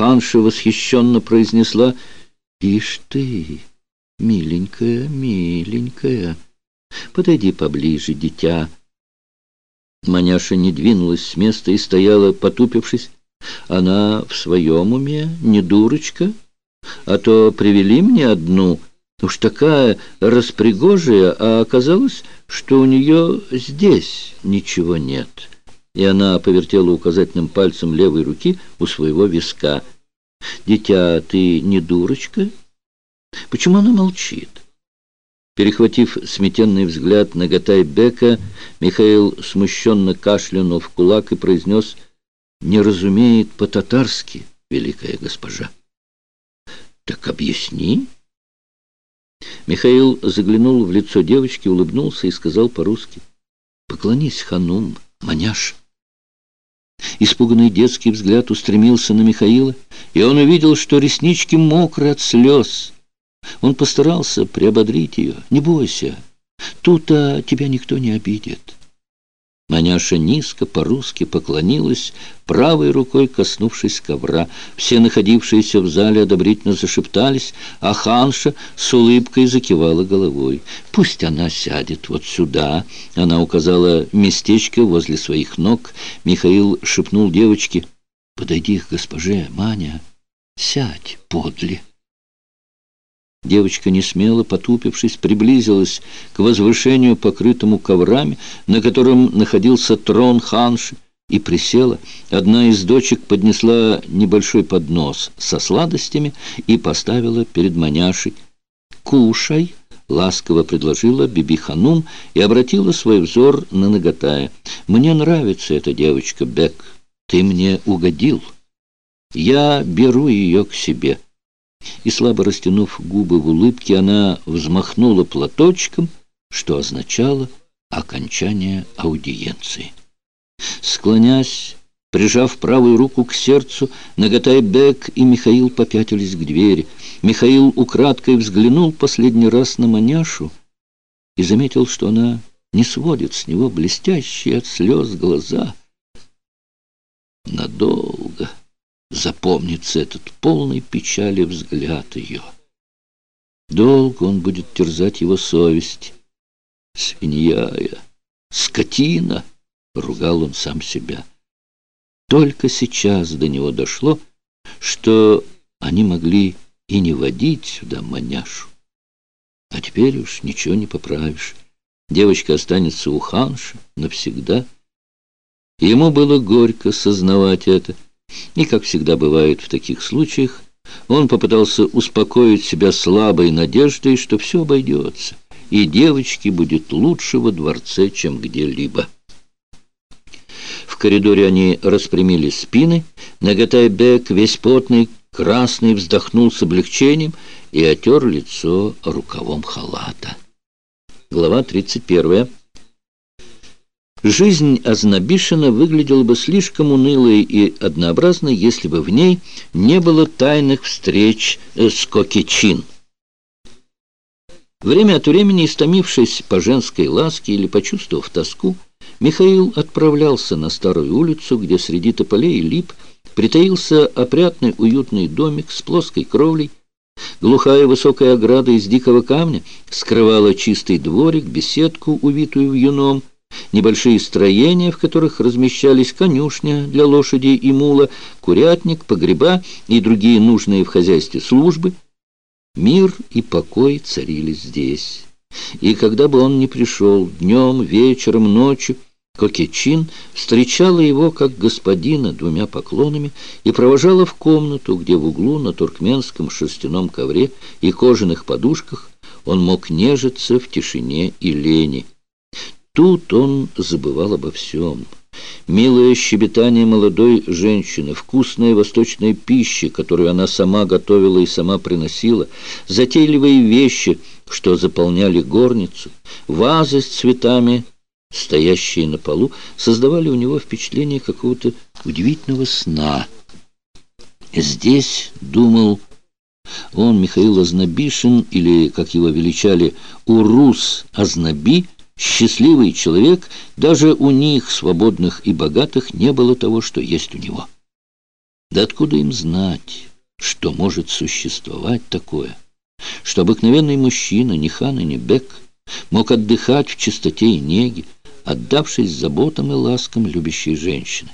Ханша восхищенно произнесла «Ишь ты, миленькая, миленькая, подойди поближе, дитя». Маняша не двинулась с места и стояла, потупившись. Она в своем уме, не дурочка, а то привели мне одну, уж такая распригожая, а оказалось, что у нее здесь ничего нет. И она повертела указательным пальцем левой руки у своего виска. «Дитя, ты не дурочка? Почему она молчит?» Перехватив сметенный взгляд на Бека, Михаил смущенно кашлянул в кулак и произнес «Не разумеет по-татарски, великая госпожа». «Так объясни». Михаил заглянул в лицо девочки, улыбнулся и сказал по-русски «Поклонись, ханум, маняш». Испуганный детский взгляд устремился на Михаила, и он увидел, что реснички мокры от слез. Он постарался приободрить ее. «Не бойся, тут-то тебя никто не обидит». Маняша низко по-русски поклонилась, правой рукой коснувшись ковра. Все находившиеся в зале одобрительно зашептались, а ханша с улыбкой закивала головой. «Пусть она сядет вот сюда!» Она указала местечко возле своих ног. Михаил шепнул девочке, «Подойди к госпоже, Маня, сядь подле». Девочка, не смело потупившись, приблизилась к возвышению, покрытому коврами, на котором находился трон ханши, и присела. Одна из дочек поднесла небольшой поднос со сладостями и поставила перед маняшей. «Кушай!» — ласково предложила Биби-ханум и обратила свой взор на Нагатая. «Мне нравится эта девочка, Бек. Ты мне угодил. Я беру ее к себе» и, слабо растянув губы в улыбке, она взмахнула платочком, что означало окончание аудиенции. Склонясь, прижав правую руку к сердцу, Нагатай Бек и Михаил попятились к двери. Михаил украдкой взглянул последний раз на маняшу и заметил, что она не сводит с него блестящие от слез глаза. Надолго запомнится этот полный печали взгляд ее. Долго он будет терзать его совесть. Свинья я, скотина, ругал он сам себя. Только сейчас до него дошло, что они могли и не водить сюда маняшу. А теперь уж ничего не поправишь. Девочка останется у ханши навсегда. ему было горько сознавать это. И, как всегда бывает в таких случаях, он попытался успокоить себя слабой надеждой, что все обойдется, и девочке будет лучше во дворце, чем где-либо. В коридоре они распрямили спины, Нагатай Бек, весь потный, красный, вздохнул с облегчением и отер лицо рукавом халата. Глава тридцать первая. Жизнь Азнабишина выглядела бы слишком унылой и однообразной, если бы в ней не было тайных встреч с Кокичин. Время от времени, истомившись по женской ласке или почувствовав тоску, Михаил отправлялся на старую улицу, где среди тополей и лип притаился опрятный уютный домик с плоской кровлей. Глухая высокая ограда из дикого камня скрывала чистый дворик, беседку, увитую вьюном, небольшие строения, в которых размещались конюшня для лошади и мула, курятник, погреба и другие нужные в хозяйстве службы. Мир и покой царили здесь. И когда бы он ни пришел, днем, вечером, ночью, Кокечин встречала его как господина двумя поклонами и провожала в комнату, где в углу на туркменском шерстяном ковре и кожаных подушках он мог нежиться в тишине и лени. Тут он забывал обо всем. Милое щебетание молодой женщины, вкусная восточная пища, которую она сама готовила и сама приносила, затейливые вещи, что заполняли горницу, вазы с цветами, стоящие на полу, создавали у него впечатление какого-то удивительного сна. Здесь, думал он, Михаил Азнабишин, или, как его величали, Урус Азнаби, Счастливый человек, даже у них, свободных и богатых, не было того, что есть у него. Да откуда им знать, что может существовать такое? Что обыкновенный мужчина, ни хан и ни бек, мог отдыхать в чистоте и неге, отдавшись заботам и ласкам любящей женщины.